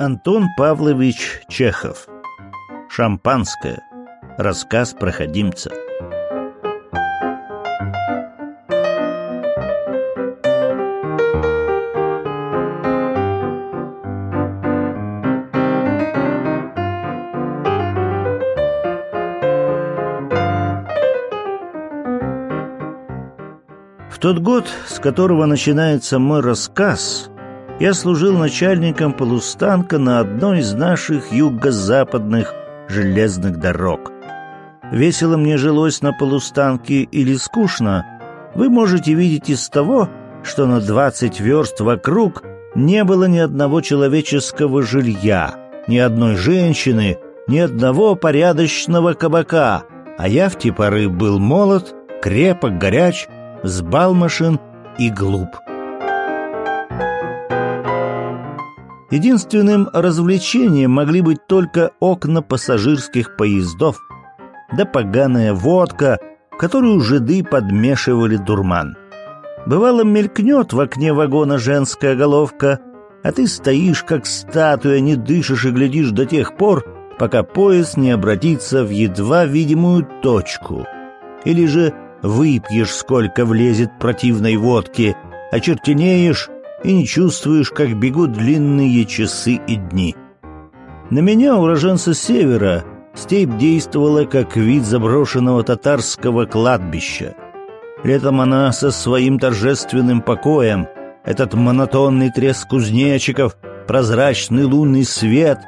Антон Павлович Чехов. Шампанское. Рассказ проходимца. В тот год, с которого начинается мой рассказ, я служил начальником полустанка на одной из наших юго-западных железных дорог. Весело мне жилось на полустанке или скучно, вы можете видеть из того, что на двадцать верст вокруг не было ни одного человеческого жилья, ни одной женщины, ни одного порядочного кабака, а я в те поры был молод, крепок, горяч, взбалмошен и глуп. Единственным развлечением могли быть только окна пассажирских поездов, да поганая водка, которую жиды подмешивали дурман. Бывало, мелькнет в окне вагона женская головка, а ты стоишь, как статуя, не дышишь и глядишь до тех пор, пока поезд не обратится в едва видимую точку. Или же выпьешь, сколько влезет противной водки, очертенеешь и не чувствуешь, как бегут длинные часы и дни. На меня, уроженца севера, степь действовала как вид заброшенного татарского кладбища. Летом она со своим торжественным покоем, этот монотонный треск кузнечиков, прозрачный лунный свет,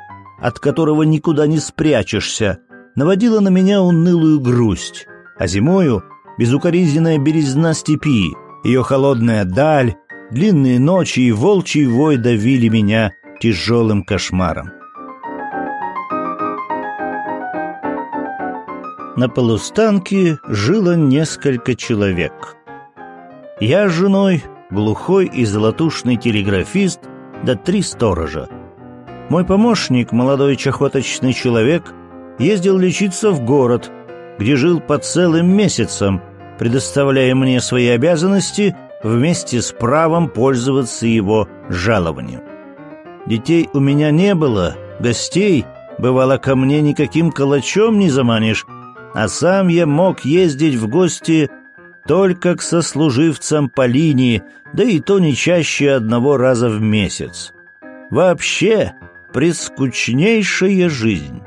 от которого никуда не спрячешься, наводила на меня унылую грусть, а зимою — безукоризненная березна степи, ее холодная даль, Длинные ночи и волчий вой давили меня тяжелым кошмаром. На полустанке жило несколько человек. Я с женой, глухой и золотушный телеграфист, да три сторожа. Мой помощник, молодой чахоточный человек, ездил лечиться в город, где жил по целым месяцам, предоставляя мне свои обязанности вместе с правом пользоваться его жалованием. Детей у меня не было, гостей, бывало, ко мне никаким калачом не заманишь, а сам я мог ездить в гости только к сослуживцам по линии, да и то не чаще одного раза в месяц. Вообще, прескучнейшая жизнь.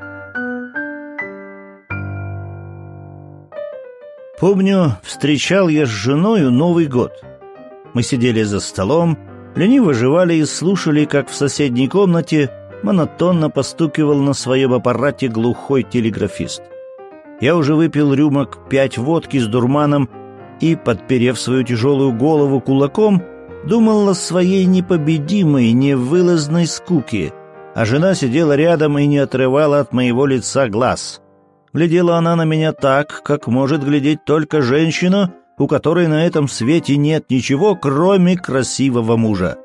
Помню, встречал я с женою Новый год — мы сидели за столом, лениво жевали и слушали, как в соседней комнате монотонно постукивал на своем аппарате глухой телеграфист. Я уже выпил рюмок пять водки с дурманом и, подперев свою тяжелую голову кулаком, думал о своей непобедимой, невылазной скуке, а жена сидела рядом и не отрывала от моего лица глаз. Глядела она на меня так, как может глядеть только женщина — у которой на этом свете нет ничего, кроме красивого мужа.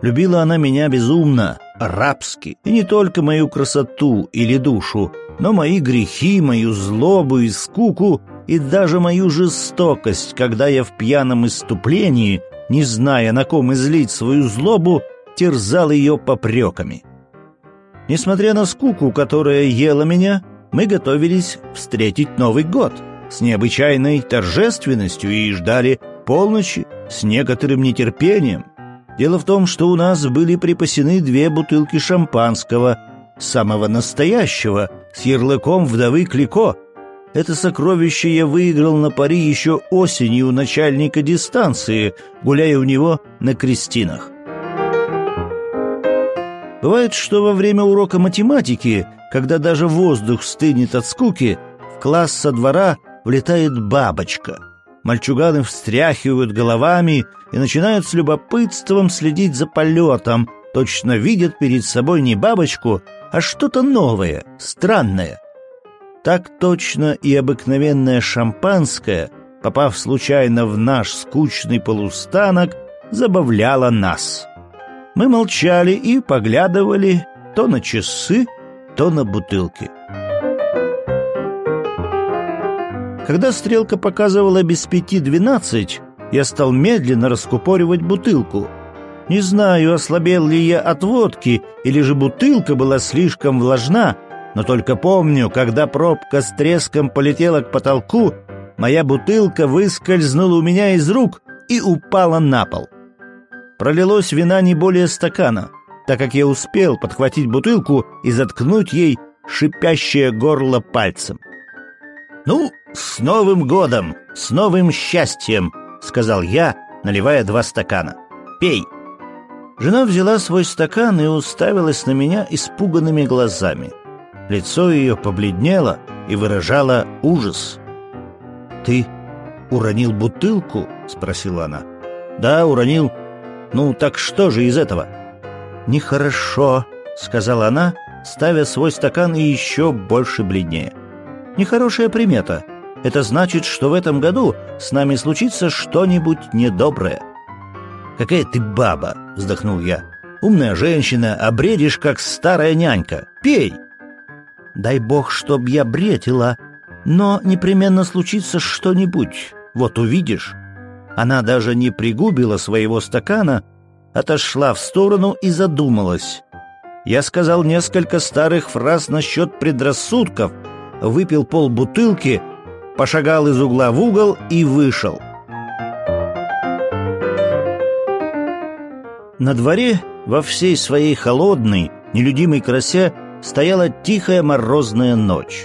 Любила она меня безумно, рабски, и не только мою красоту или душу, но мои грехи, мою злобу и скуку, и даже мою жестокость, когда я в пьяном иступлении, не зная, на ком излить свою злобу, терзал ее попреками. Несмотря на скуку, которая ела меня, мы готовились встретить Новый год — с необычайной торжественностью и ждали полночи с некоторым нетерпением. Дело в том, что у нас были припасены две бутылки шампанского, самого настоящего, с ярлыком вдовы Клико. Это сокровище я выиграл на пари еще осенью начальника дистанции, гуляя у него на крестинах. Бывает, что во время урока математики, когда даже воздух стынет от скуки, в класс со двора влетает бабочка. Мальчуганы встряхивают головами и начинают с любопытством следить за полетом, точно видят перед собой не бабочку, а что-то новое, странное. Так точно и обыкновенное шампанское, попав случайно в наш скучный полустанок, забавляло нас. Мы молчали и поглядывали то на часы, то на бутылки. Когда стрелка показывала без пяти двенадцать, я стал медленно раскупоривать бутылку. Не знаю, ослабел ли я от водки, или же бутылка была слишком влажна, но только помню, когда пробка с треском полетела к потолку, моя бутылка выскользнула у меня из рук и упала на пол. Пролилось вина не более стакана, так как я успел подхватить бутылку и заткнуть ей шипящее горло пальцем. «Ну, с Новым годом! С новым счастьем!» — сказал я, наливая два стакана. «Пей!» Жена взяла свой стакан и уставилась на меня испуганными глазами. Лицо ее побледнело и выражало ужас. «Ты уронил бутылку?» — спросила она. «Да, уронил. Ну, так что же из этого?» «Нехорошо», — сказала она, ставя свой стакан и еще больше бледнее. «Нехорошая примета. Это значит, что в этом году с нами случится что-нибудь недоброе». «Какая ты баба!» — вздохнул я. «Умная женщина, а бредишь, как старая нянька. Пей!» «Дай бог, чтоб я бредила, но непременно случится что-нибудь. Вот увидишь». Она даже не пригубила своего стакана, отошла в сторону и задумалась. Я сказал несколько старых фраз насчет предрассудков, выпил пол бутылки, пошагал из угла в угол и вышел. На дворе во всей своей холодной, нелюдимой красе стояла тихая морозная ночь.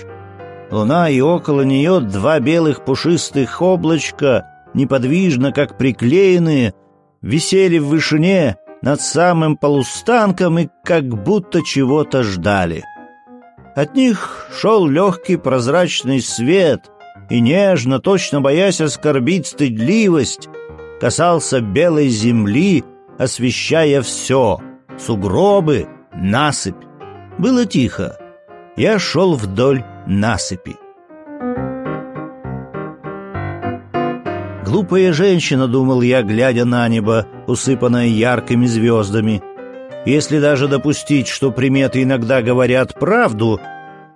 Луна и около нее два белых пушистых облачка, неподвижно, как приклеенные, висели в вышине над самым полустанком и как будто чего-то ждали. От них шел легкий прозрачный свет, и нежно, точно боясь оскорбить стыдливость, касался белой земли, освещая все — сугробы, насыпь. Было тихо. Я шел вдоль насыпи. Глупая женщина, думал я, глядя на небо, усыпанное яркими звездами. Если даже допустить, что приметы иногда говорят правду,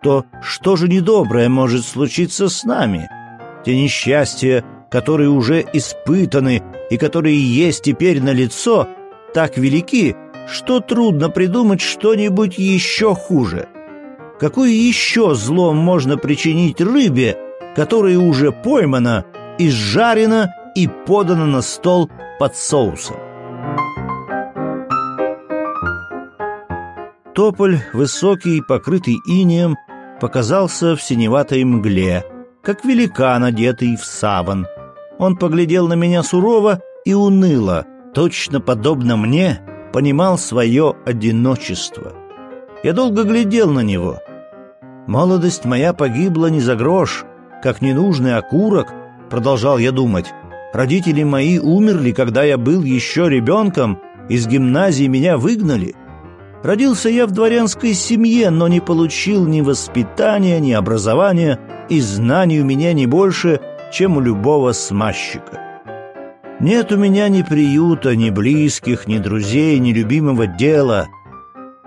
то что же недоброе может случиться с нами? Те несчастья, которые уже испытаны и которые есть теперь на лицо, так велики, что трудно придумать что-нибудь еще хуже. Какое еще зло можно причинить рыбе, которая уже поймана изжарено и подано на стол под соусом. Тополь, высокий, покрытый инеем, показался в синеватой мгле, как великан, одетый в саван. Он поглядел на меня сурово и уныло, точно подобно мне, понимал свое одиночество. Я долго глядел на него. Молодость моя погибла не за грош, как ненужный окурок, продолжал я думать. Родители мои умерли, когда я был еще ребенком, из гимназии меня выгнали. Родился я в дворянской семье, но не получил ни воспитания, ни образования, и знаний у меня не больше, чем у любого смазчика. Нет у меня ни приюта, ни близких, ни друзей, ни любимого дела.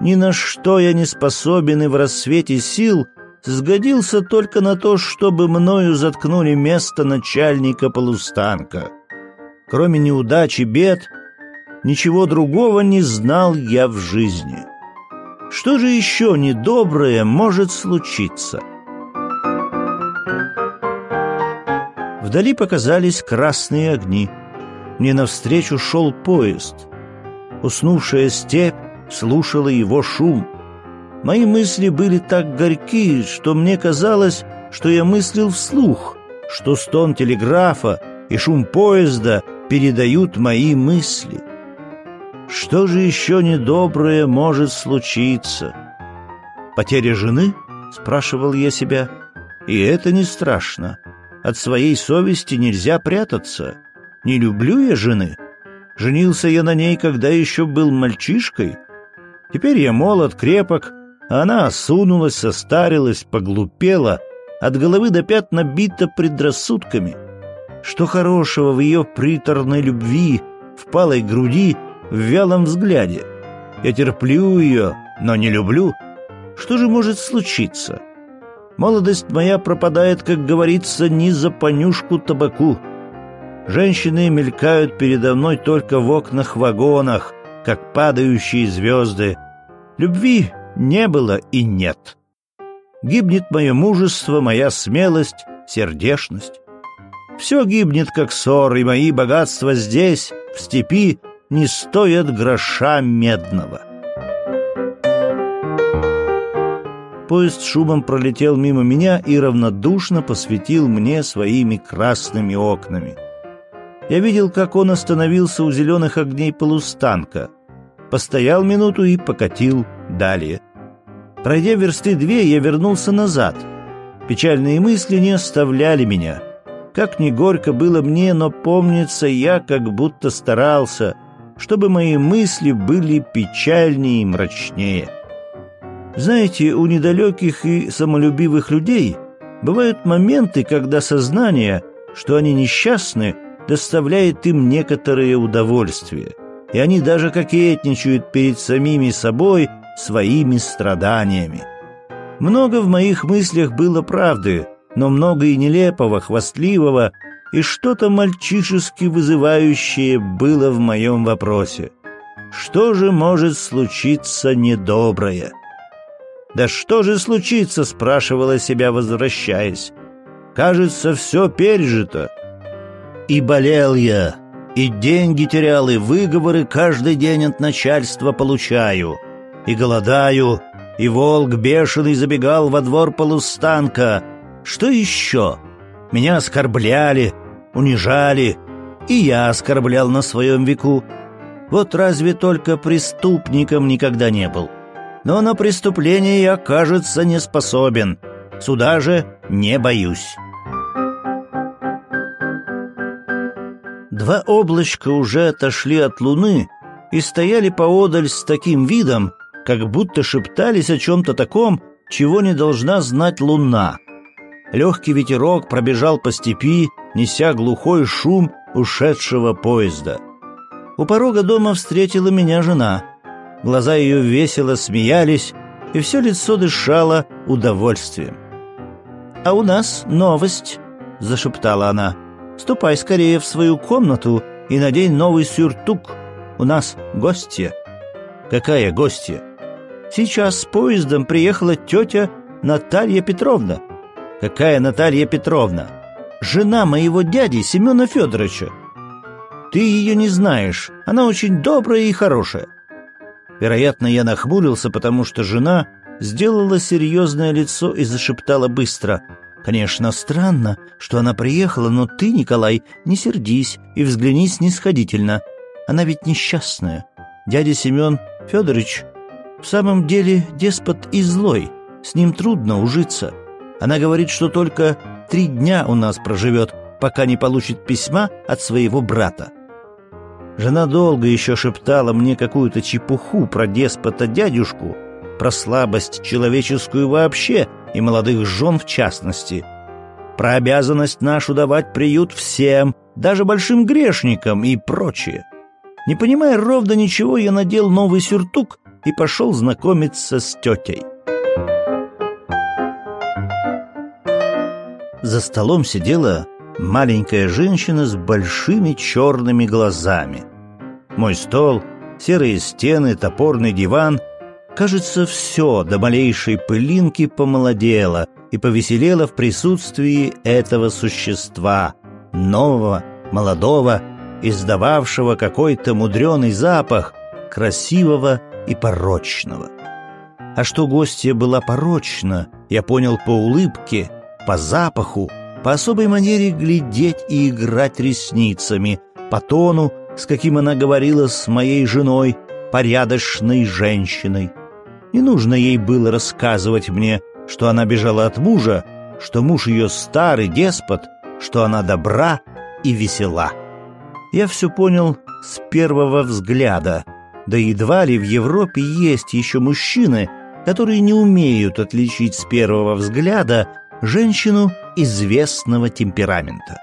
Ни на что я не способен и в рассвете сил сгодился только на то, чтобы мною заткнули место начальника полустанка. Кроме неудач и бед, ничего другого не знал я в жизни. Что же еще недоброе может случиться? Вдали показались красные огни. Мне навстречу шел поезд. Уснувшая степь слушала его шум. Мои мысли были так горьки, что мне казалось, что я мыслил вслух, что стон телеграфа и шум поезда передают мои мысли. Что же еще недоброе может случиться? Потеря жены? Спрашивал я себя. И это не страшно. От своей совести нельзя прятаться. Не люблю я жены. Женился я на ней, когда еще был мальчишкой. Теперь я молод, крепок, она осунулась, состарилась, поглупела, от головы до пят набита предрассудками. Что хорошего в ее приторной любви, в палой груди, в вялом взгляде? Я терплю ее, но не люблю. Что же может случиться? Молодость моя пропадает, как говорится, не за понюшку табаку. Женщины мелькают передо мной только в окнах вагонах, как падающие звезды. Любви не было и нет. Гибнет мое мужество, моя смелость, сердешность. Все гибнет, как ссор, и мои богатства здесь, в степи, не стоят гроша медного. Поезд шумом пролетел мимо меня и равнодушно посветил мне своими красными окнами. Я видел, как он остановился у зеленых огней полустанка, постоял минуту и покатил далее. Пройдя версты две, я вернулся назад. Печальные мысли не оставляли меня. Как ни горько было мне, но помнится, я как будто старался, чтобы мои мысли были печальнее и мрачнее. Знаете, у недалеких и самолюбивых людей бывают моменты, когда сознание, что они несчастны, доставляет им некоторое удовольствие, и они даже кокетничают перед самими собой своими страданиями. Много в моих мыслях было правды, но много и нелепого, хвастливого, и что-то мальчишески вызывающее было в моем вопросе. Что же может случиться недоброе? «Да что же случится?» — спрашивала себя, возвращаясь. «Кажется, все пережито». И болел я, и деньги терял, и выговоры каждый день от начальства получаю. И голодаю, и волк бешеный забегал во двор полустанка. Что еще? Меня оскорбляли, унижали, и я оскорблял на своем веку. Вот разве только преступником никогда не был но на преступление я, кажется, не способен. Суда же не боюсь. Два облачка уже отошли от луны и стояли поодаль с таким видом, как будто шептались о чем-то таком, чего не должна знать луна. Легкий ветерок пробежал по степи, неся глухой шум ушедшего поезда. У порога дома встретила меня жена — глаза ее весело смеялись, и все лицо дышало удовольствием. «А у нас новость», — зашептала она. «Ступай скорее в свою комнату и надень новый сюртук. У нас гостья». «Какая гостья?» «Сейчас с поездом приехала тетя Наталья Петровна». «Какая Наталья Петровна?» «Жена моего дяди Семена Федоровича». «Ты ее не знаешь. Она очень добрая и хорошая. Вероятно, я нахмурился, потому что жена сделала серьезное лицо и зашептала быстро. «Конечно, странно, что она приехала, но ты, Николай, не сердись и взгляни снисходительно. Она ведь несчастная. Дядя Семен Федорович в самом деле деспот и злой. С ним трудно ужиться. Она говорит, что только три дня у нас проживет, пока не получит письма от своего брата. Жена долго еще шептала мне какую-то чепуху про деспота-дядюшку, про слабость человеческую вообще и молодых жен в частности, про обязанность нашу давать приют всем, даже большим грешникам и прочее. Не понимая ровно ничего, я надел новый сюртук и пошел знакомиться с тетей. За столом сидела маленькая женщина с большими черными глазами. Мой стол, серые стены, топорный диван — кажется, все до малейшей пылинки помолодело и повеселело в присутствии этого существа, нового, молодого, издававшего какой-то мудреный запах, красивого и порочного. А что гостья была порочна, я понял по улыбке, по запаху, по особой манере глядеть и играть ресницами, по тону, с каким она говорила с моей женой, порядочной женщиной. Не нужно ей было рассказывать мне, что она бежала от мужа, что муж ее старый деспот, что она добра и весела. Я все понял с первого взгляда, да едва ли в Европе есть еще мужчины, которые не умеют отличить с первого взгляда женщину известного темперамента.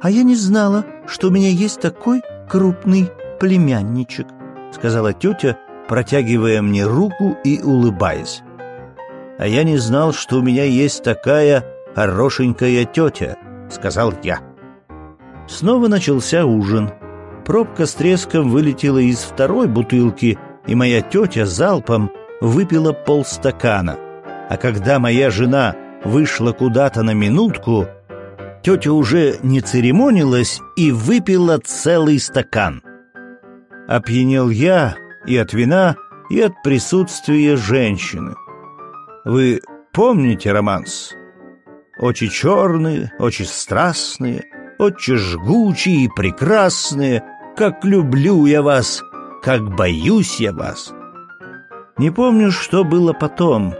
«А я не знала, что у меня есть такой крупный племянничек», сказала тетя, протягивая мне руку и улыбаясь. «А я не знал, что у меня есть такая хорошенькая тетя», — сказал я. Снова начался ужин. Пробка с треском вылетела из второй бутылки, и моя тетя залпом выпила полстакана. А когда моя жена вышла куда-то на минутку, тетя уже не церемонилась и выпила целый стакан. Опьянел я и от вина, и от присутствия женщины. Вы помните романс? Очи черные, очи страстные, очи жгучие и прекрасные, как люблю я вас, как боюсь я вас. Не помню, что было потом.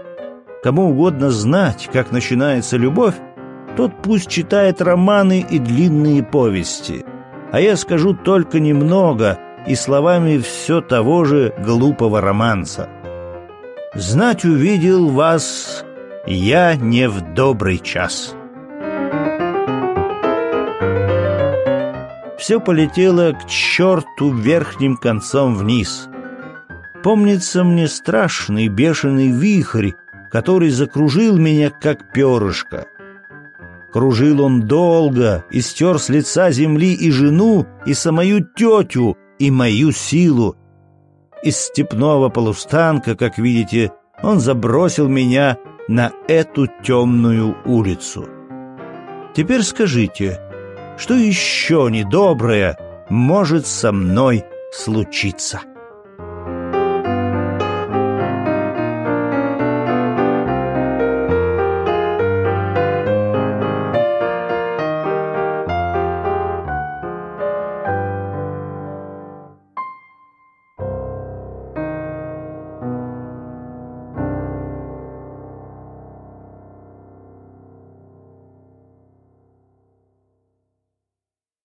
Кому угодно знать, как начинается любовь, тот пусть читает романы и длинные повести. А я скажу только немного и словами все того же глупого романса. Знать увидел вас я не в добрый час. Все полетело к черту верхним концом вниз. Помнится мне страшный бешеный вихрь, который закружил меня, как перышко. Кружил он долго и стер с лица земли и жену, и самую тетю, и мою силу. Из степного полустанка, как видите, он забросил меня на эту темную улицу. Теперь скажите, что еще недоброе может со мной случиться?»